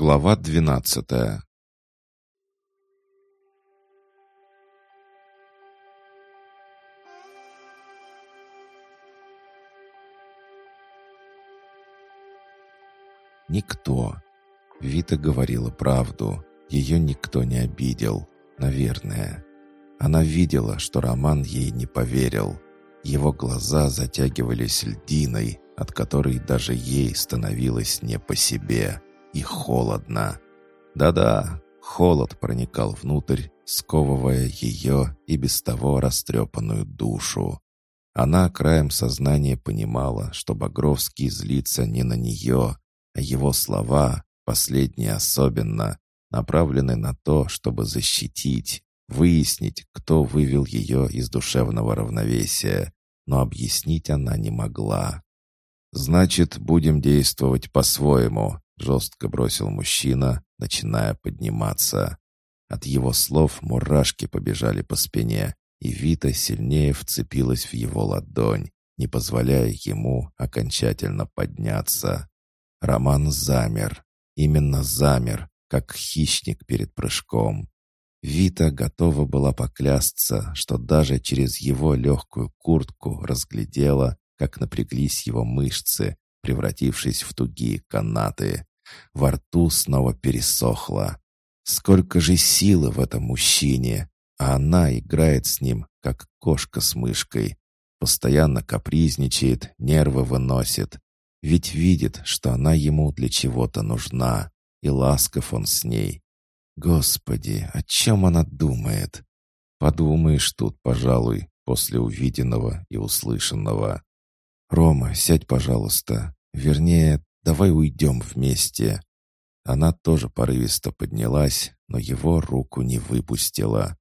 Глава двенадцатая Никто. Вита говорила правду. Ее никто не обидел. Наверное. Она видела, что Роман ей не поверил. Его глаза затягивались льдиной, от которой даже ей становилось не по себе и холодно. Да-да, холод проникал внутрь, сковывая ее и без того растрепанную душу. Она краем сознания понимала, что Багровский злится не на нее, а его слова, последние особенно, направлены на то, чтобы защитить, выяснить, кто вывел ее из душевного равновесия, но объяснить она не могла. «Значит, будем действовать по-своему», — жестко бросил мужчина, начиная подниматься. От его слов мурашки побежали по спине, и Вита сильнее вцепилась в его ладонь, не позволяя ему окончательно подняться. Роман замер, именно замер, как хищник перед прыжком. Вита готова была поклясться, что даже через его легкую куртку разглядела, как напряглись его мышцы, превратившись в тугие канаты. Во рту снова пересохло. Сколько же силы в этом мужчине, а она играет с ним, как кошка с мышкой. Постоянно капризничает, нервы выносит. Ведь видит, что она ему для чего-то нужна, и ласков он с ней. Господи, о чем она думает? Подумаешь тут, пожалуй, после увиденного и услышанного. «Рома, сядь, пожалуйста. Вернее, давай уйдем вместе». Она тоже порывисто поднялась, но его руку не выпустила.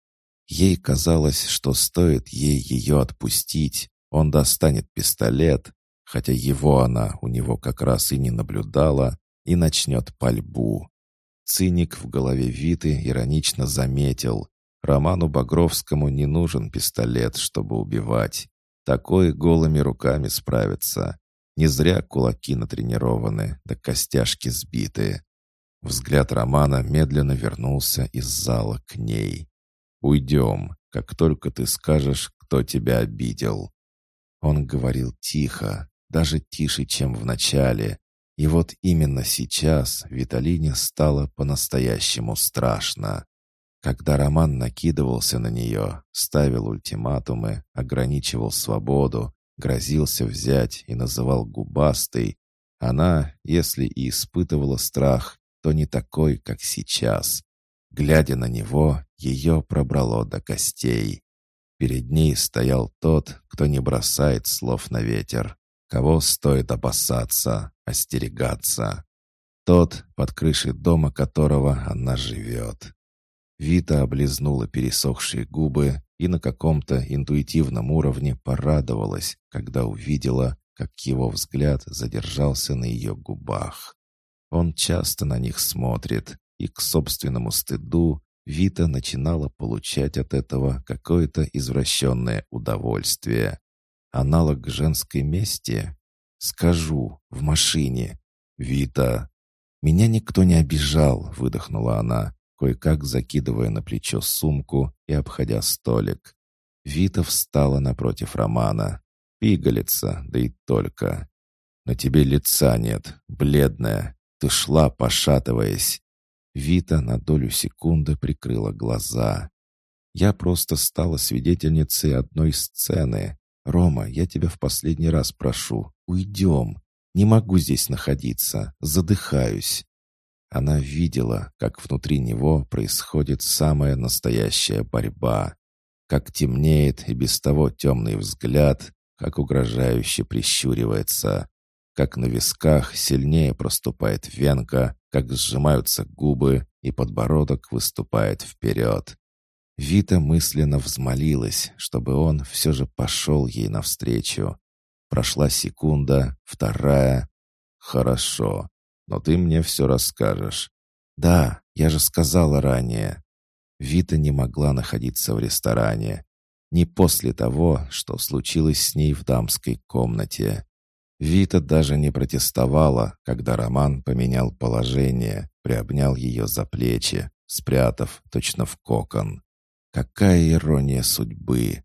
Ей казалось, что стоит ей ее отпустить, он достанет пистолет, хотя его она у него как раз и не наблюдала, и начнет пальбу. Циник в голове Виты иронично заметил. Роману Багровскому не нужен пистолет, чтобы убивать. Такой голыми руками справится. Не зря кулаки натренированы, да костяшки сбиты. Взгляд Романа медленно вернулся из зала к ней. «Уйдем, как только ты скажешь, кто тебя обидел». Он говорил тихо, даже тише, чем в начале, и вот именно сейчас Виталине стало по-настоящему страшно. Когда Роман накидывался на нее, ставил ультиматумы, ограничивал свободу, грозился взять и называл губастой, она, если и испытывала страх, то не такой, как сейчас. Глядя на него, ее пробрало до костей. Перед ней стоял тот, кто не бросает слов на ветер, кого стоит опасаться, остерегаться. Тот, под крышей дома которого она живет. Вита облизнула пересохшие губы и на каком-то интуитивном уровне порадовалась, когда увидела, как его взгляд задержался на ее губах. Он часто на них смотрит, и к собственному стыду Вита начинала получать от этого какое-то извращенное удовольствие. Аналог женской мести? Скажу, в машине. Вита. Меня никто не обижал, выдохнула она, кое-как закидывая на плечо сумку и обходя столик. Вита встала напротив Романа. Пигалица, да и только. На тебе лица нет, бледная. Ты шла, пошатываясь. Вита на долю секунды прикрыла глаза. Я просто стала свидетельницей одной сцены. «Рома, я тебя в последний раз прошу, уйдем. Не могу здесь находиться, задыхаюсь». Она видела, как внутри него происходит самая настоящая борьба, как темнеет и без того темный взгляд, как угрожающе прищуривается, как на висках сильнее проступает венка, как сжимаются губы и подбородок выступает вперед. Вита мысленно взмолилась, чтобы он все же пошел ей навстречу. Прошла секунда, вторая. «Хорошо, но ты мне все расскажешь». «Да, я же сказала ранее». Вита не могла находиться в ресторане. Не после того, что случилось с ней в дамской комнате. Вита даже не протестовала, когда Роман поменял положение, приобнял ее за плечи, спрятав точно в кокон. Какая ирония судьбы!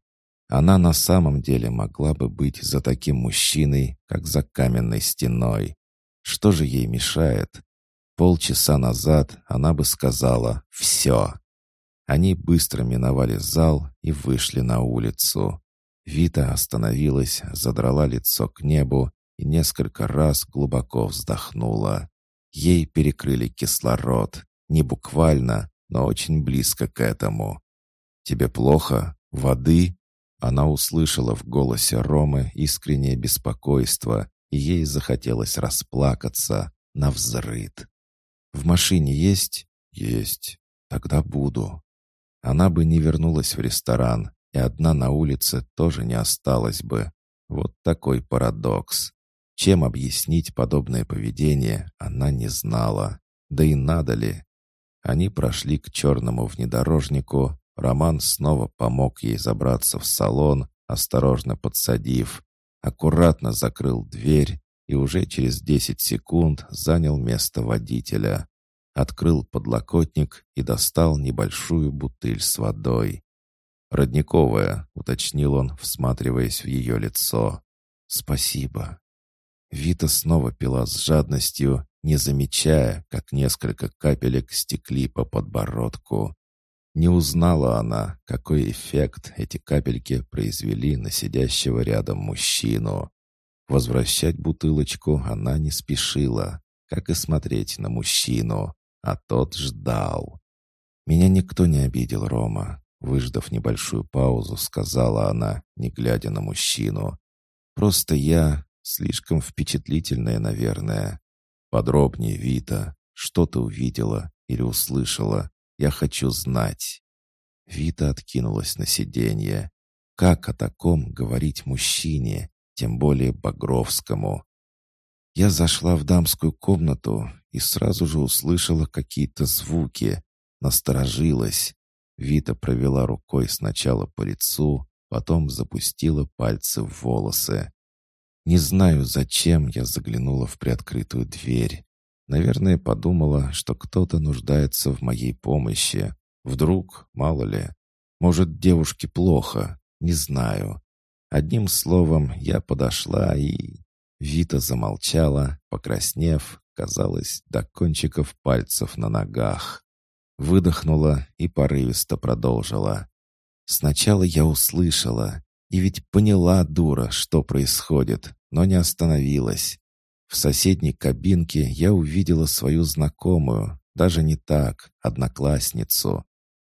Она на самом деле могла бы быть за таким мужчиной, как за каменной стеной. Что же ей мешает? Полчаса назад она бы сказала «все». Они быстро миновали зал и вышли на улицу. Вита остановилась, задрала лицо к небу и несколько раз глубоко вздохнула. Ей перекрыли кислород. Не буквально, но очень близко к этому. «Тебе плохо? Воды?» Она услышала в голосе Ромы искреннее беспокойство, ей захотелось расплакаться на взрыд. «В машине есть?» «Есть. Тогда буду». Она бы не вернулась в ресторан, и одна на улице тоже не осталась бы. Вот такой парадокс. Чем объяснить подобное поведение, она не знала. Да и надо ли? Они прошли к черному внедорожнику. Роман снова помог ей забраться в салон, осторожно подсадив. Аккуратно закрыл дверь и уже через десять секунд занял место водителя. Открыл подлокотник и достал небольшую бутыль с водой. «Родниковая», — уточнил он, всматриваясь в ее лицо. «Спасибо». Вита снова пила с жадностью, не замечая, как несколько капелек стекли по подбородку. Не узнала она, какой эффект эти капельки произвели на сидящего рядом мужчину. Возвращать бутылочку она не спешила, как и смотреть на мужчину, а тот ждал. «Меня никто не обидел, Рома», — выждав небольшую паузу, сказала она, не глядя на мужчину. «Просто я Слишком впечатлительная, наверное. Подробнее, Вита. Что ты увидела или услышала? Я хочу знать». Вита откинулась на сиденье. Как о таком говорить мужчине, тем более Багровскому? Я зашла в дамскую комнату и сразу же услышала какие-то звуки. Насторожилась. Вита провела рукой сначала по лицу, потом запустила пальцы в волосы. Не знаю, зачем я заглянула в приоткрытую дверь. Наверное, подумала, что кто-то нуждается в моей помощи. Вдруг, мало ли. Может, девушке плохо, не знаю. Одним словом, я подошла и... Вита замолчала, покраснев, казалось, до кончиков пальцев на ногах. Выдохнула и порывисто продолжила. Сначала я услышала, и ведь поняла, дура, что происходит, но не остановилась. В соседней кабинке я увидела свою знакомую, даже не так, одноклассницу.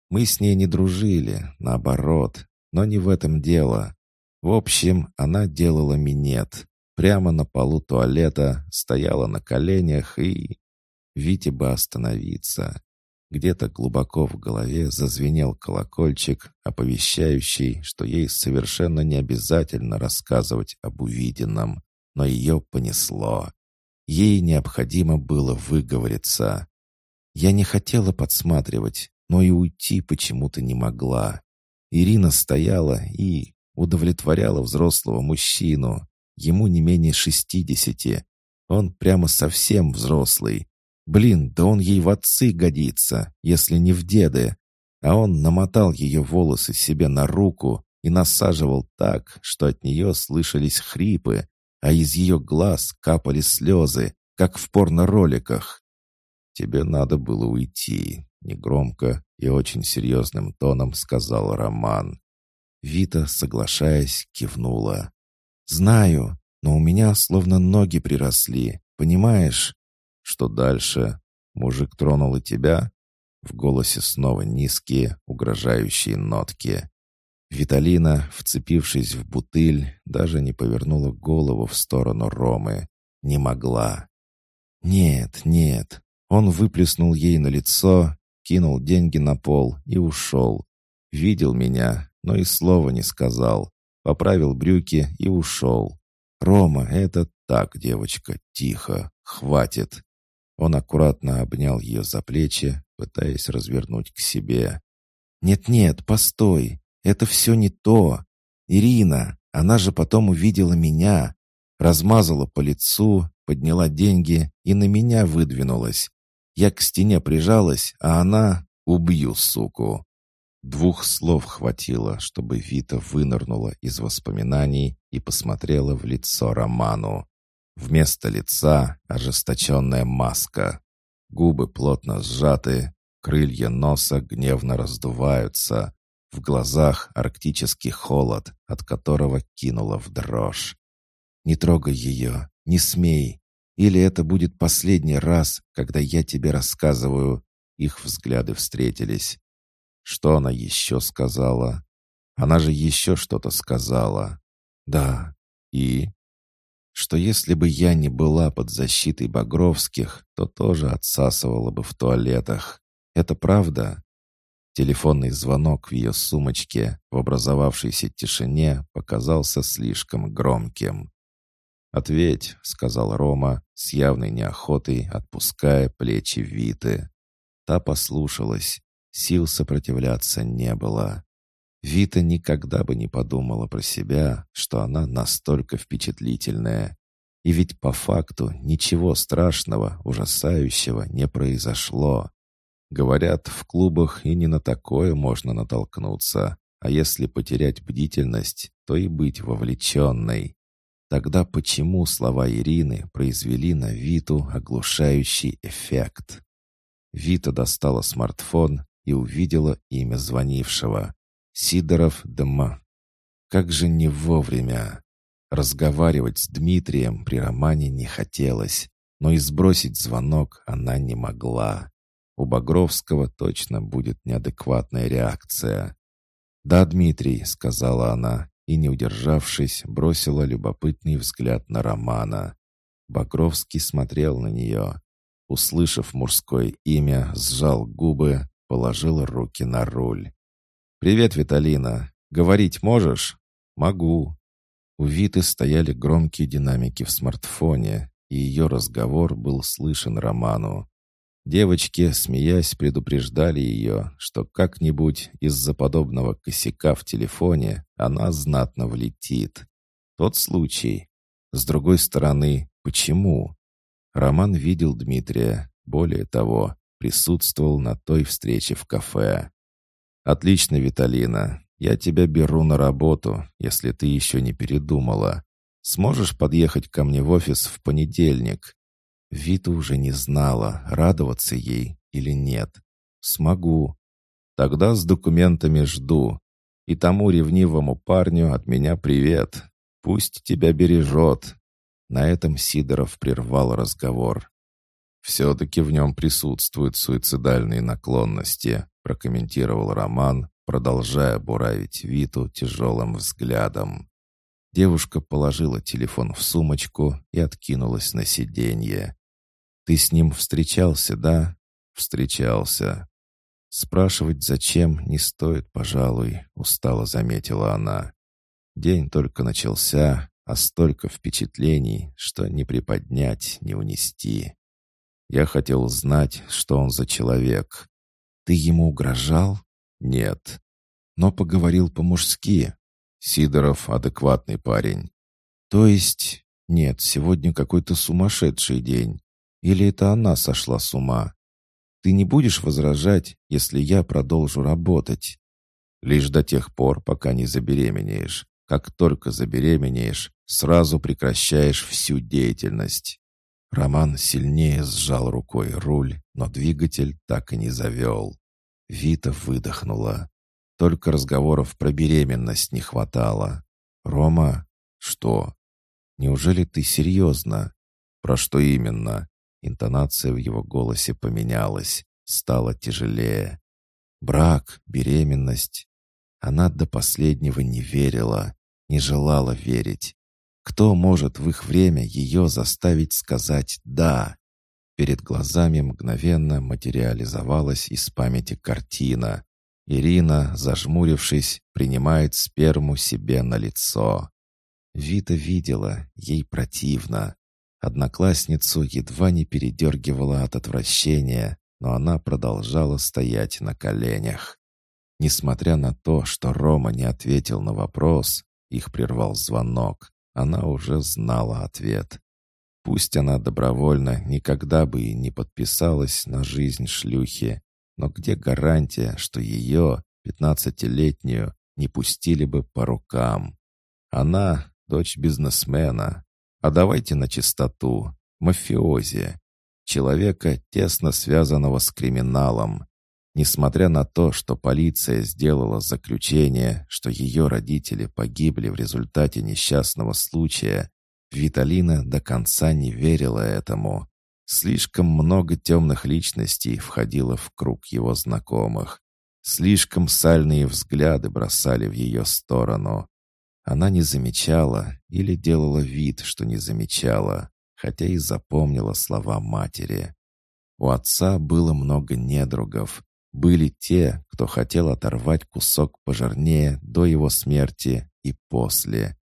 Мы с ней не дружили, наоборот, но не в этом дело. В общем, она делала минет. Прямо на полу туалета стояла на коленях и... Вите бы остановиться. Где-то глубоко в голове зазвенел колокольчик, оповещающий, что ей совершенно не обязательно рассказывать об увиденном, но ее понесло. Ей необходимо было выговориться. Я не хотела подсматривать, но и уйти почему-то не могла. Ирина стояла и удовлетворяла взрослого мужчину. Ему не менее шестидесяти. Он прямо совсем взрослый, Блин, да он ей в отцы годится, если не в деды. А он намотал ее волосы себе на руку и насаживал так, что от нее слышались хрипы, а из ее глаз капали слезы, как в порно-роликах. «Тебе надо было уйти», — негромко и очень серьезным тоном сказал Роман. Вита, соглашаясь, кивнула. «Знаю, но у меня словно ноги приросли, понимаешь? Что дальше? Мужик тронул и тебя? В голосе снова низкие, угрожающие нотки. Виталина, вцепившись в бутыль, даже не повернула голову в сторону Ромы. Не могла. «Нет, нет». Он выплеснул ей на лицо, кинул деньги на пол и ушел. Видел меня, но и слова не сказал. Поправил брюки и ушел. «Рома, это так, девочка, тихо, хватит». Он аккуратно обнял ее за плечи, пытаясь развернуть к себе. «Нет-нет, постой, это все не то. Ирина, она же потом увидела меня. Размазала по лицу, подняла деньги и на меня выдвинулась. Я к стене прижалась, а она... Убью, суку. Двух слов хватило, чтобы Вита вынырнула из воспоминаний и посмотрела в лицо Роману. Вместо лица ожесточенная маска. Губы плотно сжаты, крылья носа гневно раздуваются. В глазах арктический холод, от которого кинула в дрожь. «Не трогай ее, не смей. Или это будет последний раз, когда я тебе рассказываю». Их взгляды встретились. Что она еще сказала? Она же еще что-то сказала. Да, и что если бы я не была под защитой Багровских, то тоже отсасывала бы в туалетах. Это правда? Телефонный звонок в ее сумочке в образовавшейся тишине показался слишком громким. «Ответь», — сказал Рома, с явной неохотой отпуская плечи Виты. Та послушалась, сил сопротивляться не было. Вита никогда бы не подумала про себя, что она настолько впечатлительная. И ведь по факту ничего страшного, ужасающего не произошло. Говорят, в клубах и не на такое можно натолкнуться, а если потерять бдительность, то и быть вовлеченной. Тогда почему слова Ирины произвели на Виту оглушающий эффект? Вита достала смартфон и увидела имя звонившего. Сидоров Дма. Как же не вовремя. Разговаривать с Дмитрием при романе не хотелось, но и сбросить звонок она не могла. У Багровского точно будет неадекватная реакция. «Да, Дмитрий», — сказала она, и, не удержавшись, бросила любопытный взгляд на Романа. Багровский смотрел на нее. Услышав мужское имя, сжал губы, положил руки на руль. «Привет, Виталина. Говорить можешь?» «Могу». У Виты стояли громкие динамики в смартфоне, и ее разговор был слышен Роману. Девочки, смеясь, предупреждали ее, что как-нибудь из-за подобного косяка в телефоне она знатно влетит. Тот случай. С другой стороны, почему? Роман видел Дмитрия, более того, присутствовал на той встрече в кафе. «Отлично, Виталина. Я тебя беру на работу, если ты еще не передумала. Сможешь подъехать ко мне в офис в понедельник?» Вита уже не знала, радоваться ей или нет. «Смогу. Тогда с документами жду. И тому ревнивому парню от меня привет. Пусть тебя бережет». На этом Сидоров прервал разговор. «Все-таки в нем присутствуют суицидальные наклонности», прокомментировал Роман, продолжая буравить Виту тяжелым взглядом. Девушка положила телефон в сумочку и откинулась на сиденье. «Ты с ним встречался, да?» «Встречался». «Спрашивать, зачем, не стоит, пожалуй», — устало заметила она. День только начался, а столько впечатлений, что не приподнять, не унести. Я хотел знать, что он за человек. Ты ему угрожал? Нет. Но поговорил по-мужски. Сидоров адекватный парень. То есть... Нет, сегодня какой-то сумасшедший день. Или это она сошла с ума? Ты не будешь возражать, если я продолжу работать? Лишь до тех пор, пока не забеременеешь. Как только забеременеешь, сразу прекращаешь всю деятельность. Роман сильнее сжал рукой руль, но двигатель так и не завел. Вита выдохнула. Только разговоров про беременность не хватало. «Рома, что? Неужели ты серьезно? Про что именно?» Интонация в его голосе поменялась, стала тяжелее. «Брак, беременность». Она до последнего не верила, не желала верить. Кто может в их время ее заставить сказать «да»? Перед глазами мгновенно материализовалась из памяти картина. Ирина, зажмурившись, принимает сперму себе на лицо. Вита видела, ей противно. Одноклассницу едва не передергивала от отвращения, но она продолжала стоять на коленях. Несмотря на то, что Рома не ответил на вопрос, их прервал звонок. она уже знала ответ. Пусть она добровольно никогда бы и не подписалась на жизнь шлюхи, но где гарантия, что ее, пятнадцатилетнюю, не пустили бы по рукам? Она — дочь бизнесмена. А давайте на чистоту. Мафиози. Человека, тесно связанного с криминалом. Несмотря на то, что полиция сделала заключение, что ее родители погибли в результате несчастного случая, Виталина до конца не верила этому. Слишком много темных личностей входило в круг его знакомых. Слишком сальные взгляды бросали в ее сторону. Она не замечала или делала вид, что не замечала, хотя и запомнила слова матери. У отца было много недругов. Были те, кто хотел оторвать кусок пожирнее до его смерти и после.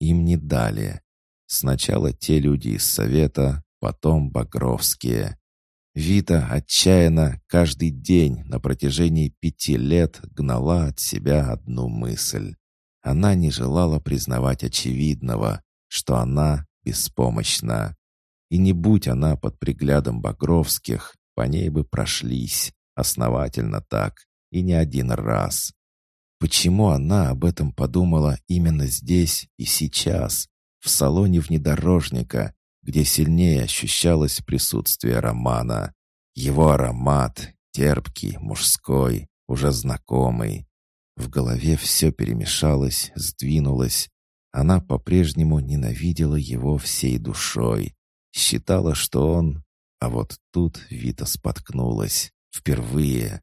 Им не дали. Сначала те люди из Совета, потом Багровские. Вита отчаянно каждый день на протяжении пяти лет гнала от себя одну мысль. Она не желала признавать очевидного, что она беспомощна. И не будь она под приглядом Багровских, по ней бы прошлись, основательно так, и не один раз. Почему она об этом подумала именно здесь и сейчас, в салоне внедорожника, где сильнее ощущалось присутствие Романа. Его аромат, терпкий, мужской, уже знакомый. В голове все перемешалось, сдвинулось. Она по-прежнему ненавидела его всей душой. Считала, что он... А вот тут Вита споткнулась. Впервые.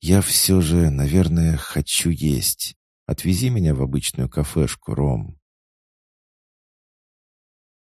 «Я все же, наверное, хочу есть. Отвези меня в обычную кафешку, Ром.